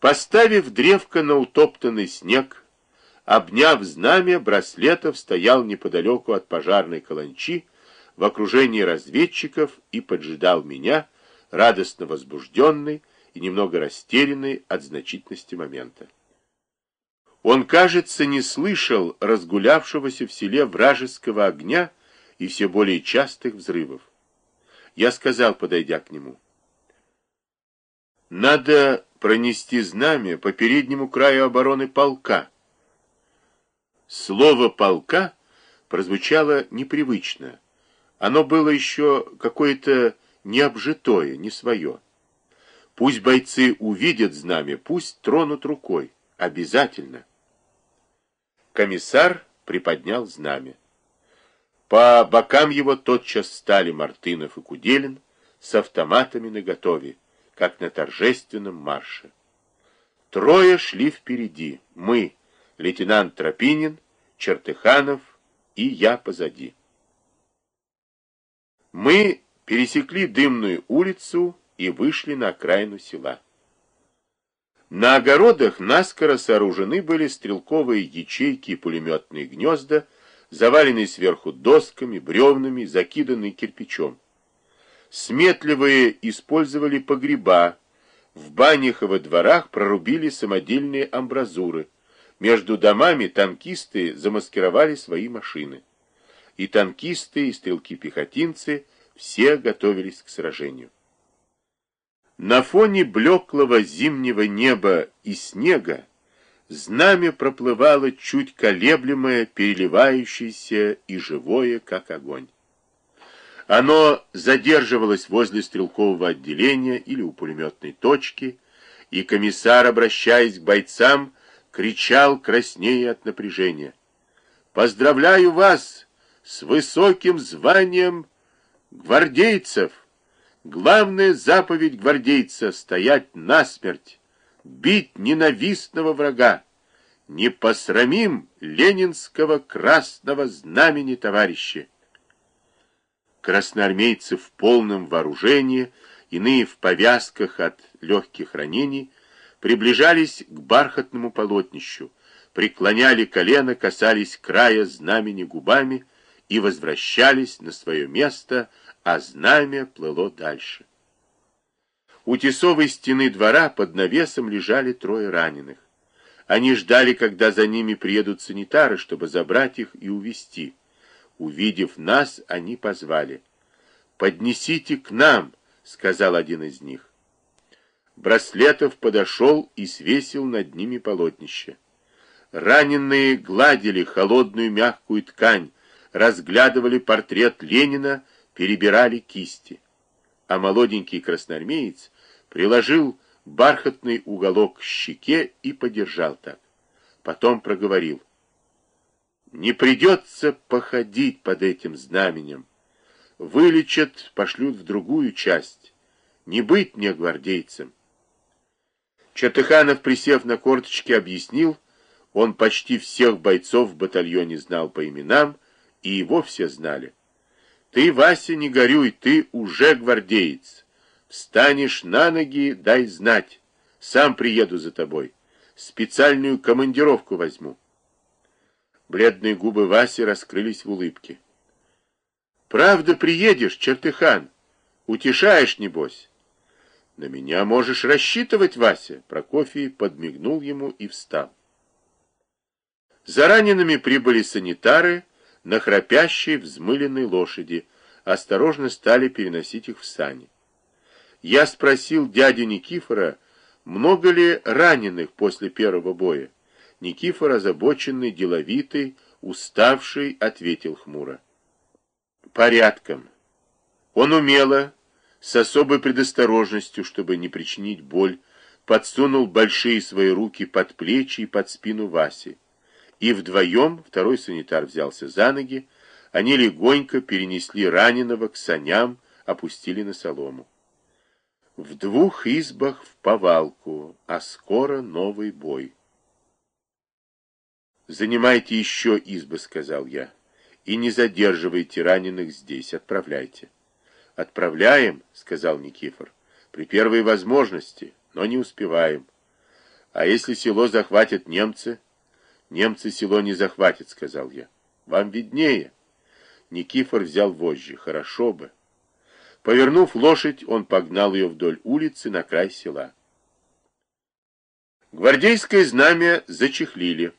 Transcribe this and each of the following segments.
Поставив древко на утоптанный снег, обняв знамя, Браслетов стоял неподалеку от пожарной каланчи в окружении разведчиков и поджидал меня, радостно возбужденный и немного растерянный от значительности момента. Он, кажется, не слышал разгулявшегося в селе вражеского огня и все более частых взрывов. Я сказал, подойдя к нему, «Надо пронести знамя по переднему краю обороны полка». Слово «полка» прозвучало непривычно. Оно было еще какое-то необжитое, не свое. Пусть бойцы увидят знамя, пусть тронут рукой. Обязательно. Комиссар приподнял знамя. По бокам его тотчас стали Мартынов и Куделин с автоматами наготове, как на торжественном марше. Трое шли впереди. Мы, лейтенант Тропинин, Чертыханов и я позади. Мы пересекли дымную улицу и вышли на окраину села. На огородах наскоро сооружены были стрелковые ячейки и пулеметные гнезда, заваленные сверху досками, бревнами, закиданные кирпичом. Сметливые использовали погреба, в банях и во дворах прорубили самодельные амбразуры. Между домами танкисты замаскировали свои машины. И танкисты, и стрелки-пехотинцы все готовились к сражению. На фоне блеклого зимнего неба и снега знамя проплывало чуть колеблемое, переливающееся и живое, как огонь. Оно задерживалось возле стрелкового отделения или у пулеметной точки, и комиссар, обращаясь к бойцам, кричал краснее от напряжения. «Поздравляю вас с высоким званием гвардейцев!» Главная заповедь гвардейца — стоять насмерть, бить ненавистного врага. Не посрамим ленинского красного знамени, товарищи. Красноармейцы в полном вооружении, иные в повязках от легких ранений, приближались к бархатному полотнищу, преклоняли колено, касались края знамени губами и возвращались на свое место — а знамя плыло дальше. У тесовой стены двора под навесом лежали трое раненых. Они ждали, когда за ними приедут санитары, чтобы забрать их и увезти. Увидев нас, они позвали. «Поднесите к нам», — сказал один из них. Браслетов подошел и свесил над ними полотнище. Раненые гладили холодную мягкую ткань, разглядывали портрет Ленина, перебирали кисти, а молоденький красноармеец приложил бархатный уголок к щеке и подержал так. Потом проговорил. Не придется походить под этим знаменем. Вылечат, пошлют в другую часть. Не быть мне гвардейцем. Чертыханов, присев на корточки, объяснил, он почти всех бойцов в батальоне знал по именам, и его все знали. Ты, Вася, не горюй, ты уже гвардеец. Встанешь на ноги, дай знать. Сам приеду за тобой. Специальную командировку возьму. Бледные губы Васи раскрылись в улыбке. Правда приедешь, чертыхан? Утешаешь, небось? На меня можешь рассчитывать, Вася. Прокофий подмигнул ему и встал. За ранеными прибыли санитары, на храпящей взмыленной лошади, осторожно стали переносить их в сани. Я спросил дядю Никифора, много ли раненых после первого боя. Никифор, озабоченный, деловитый, уставший, ответил хмуро. Порядком. Он умело, с особой предосторожностью, чтобы не причинить боль, подсунул большие свои руки под плечи и под спину Васи. И вдвоем второй санитар взялся за ноги, они легонько перенесли раненого к саням, опустили на солому. В двух избах в повалку, а скоро новый бой. «Занимайте еще избы», — сказал я, — «и не задерживайте раненых здесь, отправляйте». «Отправляем», — сказал Никифор, — «при первой возможности, но не успеваем. А если село захватят немцы? Немцы село не захватят, сказал я. Вам виднее. Никифор взял вожжи. Хорошо бы. Повернув лошадь, он погнал ее вдоль улицы на край села. Гвардейское знамя зачехлили.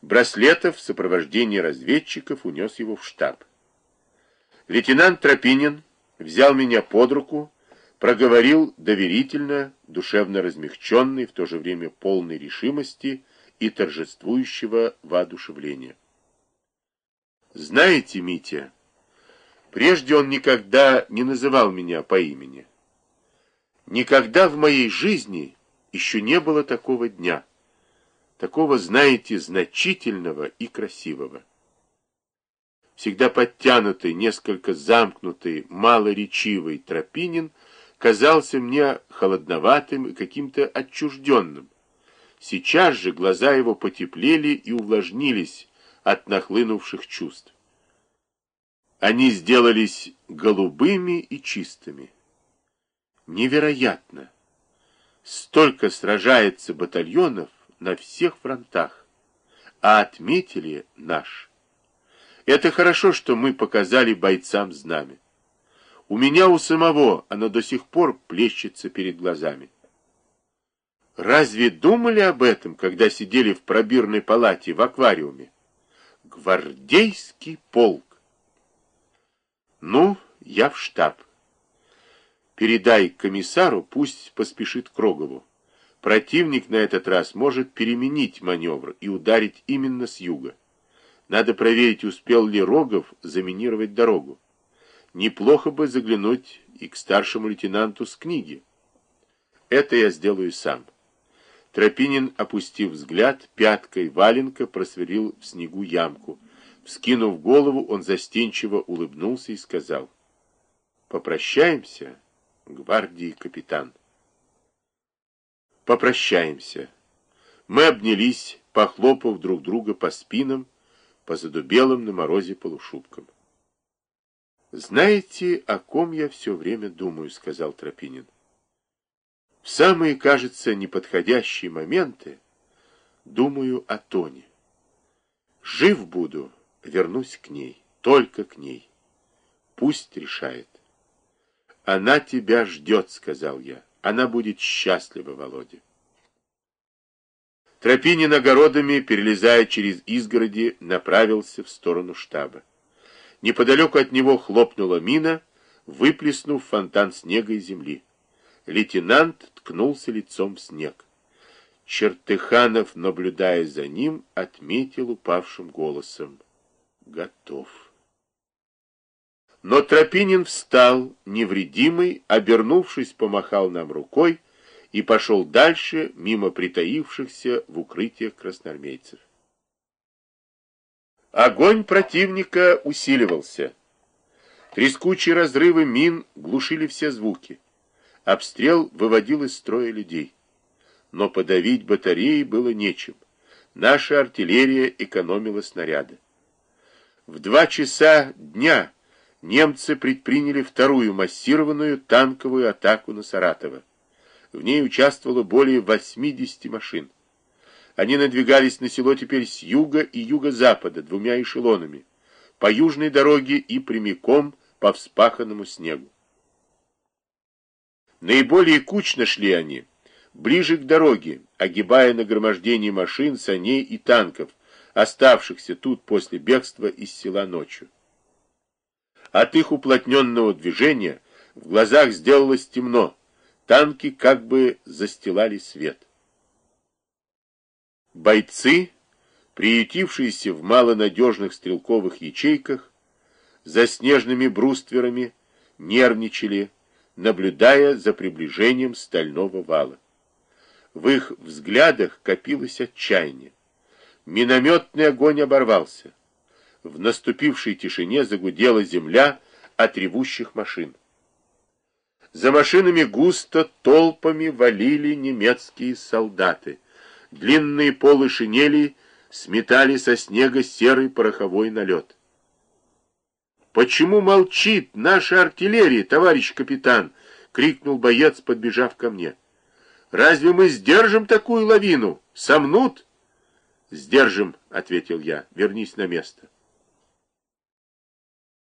Браслетов в сопровождении разведчиков унес его в штаб. Лейтенант Тропинин взял меня под руку, проговорил доверительно, душевно размягченный, в то же время полной решимости и торжествующего воодушевления. «Знаете, Митя, прежде он никогда не называл меня по имени. Никогда в моей жизни еще не было такого дня, такого, знаете, значительного и красивого. Всегда подтянутый, несколько замкнутый, малоречивый Тропинин казался мне холодноватым и каким-то отчужденным. Сейчас же глаза его потеплели и увлажнились от нахлынувших чувств. Они сделались голубыми и чистыми. Невероятно! Столько сражается батальонов на всех фронтах, а отметили наш. Это хорошо, что мы показали бойцам знамя. У меня у самого оно до сих пор плещется перед глазами. Разве думали об этом, когда сидели в пробирной палате в аквариуме? Гвардейский полк. Ну, я в штаб. Передай комиссару, пусть поспешит к Рогову. Противник на этот раз может переменить маневр и ударить именно с юга. Надо проверить, успел ли Рогов заминировать дорогу неплохо бы заглянуть и к старшему лейтенанту с книги. Это я сделаю сам. Тропинин, опустив взгляд, пяткой валенка просверлил в снегу ямку. Вскинув голову, он застенчиво улыбнулся и сказал, «Попрощаемся, гвардии капитан». «Попрощаемся». Мы обнялись, похлопав друг друга по спинам, по задубелым на морозе полушубкам. «Знаете, о ком я все время думаю?» — сказал Тропинин. «В самые, кажется, неподходящие моменты думаю о Тоне. Жив буду, вернусь к ней, только к ней. Пусть решает». «Она тебя ждет», — сказал я. «Она будет счастлива, Володя». Тропинин огородами, перелезая через изгороди, направился в сторону штаба. Неподалеку от него хлопнула мина, выплеснув фонтан снега и земли. Лейтенант ткнулся лицом в снег. Чертыханов, наблюдая за ним, отметил упавшим голосом. Готов. Но Тропинин встал, невредимый, обернувшись, помахал нам рукой и пошел дальше, мимо притаившихся в укрытиях красноармейцев. Огонь противника усиливался. Трескучие разрывы мин глушили все звуки. Обстрел выводил из строя людей. Но подавить батареи было нечем. Наша артиллерия экономила снаряды. В два часа дня немцы предприняли вторую массированную танковую атаку на Саратово. В ней участвовало более 80 машин. Они надвигались на село теперь с юга и юго-запада двумя эшелонами, по южной дороге и прямиком по вспаханному снегу. Наиболее кучно шли они, ближе к дороге, огибая нагромождение машин, саней и танков, оставшихся тут после бегства из села ночью. От их уплотненного движения в глазах сделалось темно, танки как бы застилали свет. Бойцы, приютившиеся в малонадежных стрелковых ячейках, за снежными брустверами, нервничали, наблюдая за приближением стального вала. В их взглядах копилось отчаяние. Минометный огонь оборвался. В наступившей тишине загудела земля от ревущих машин. За машинами густо толпами валили немецкие солдаты — Длинные полы шинели сметали со снега серый пороховой налет. «Почему молчит наша артиллерия, товарищ капитан?» — крикнул боец, подбежав ко мне. Разве мы сдержим такую лавину? Сомнут? Сдержим, ответил я. Вернись на место.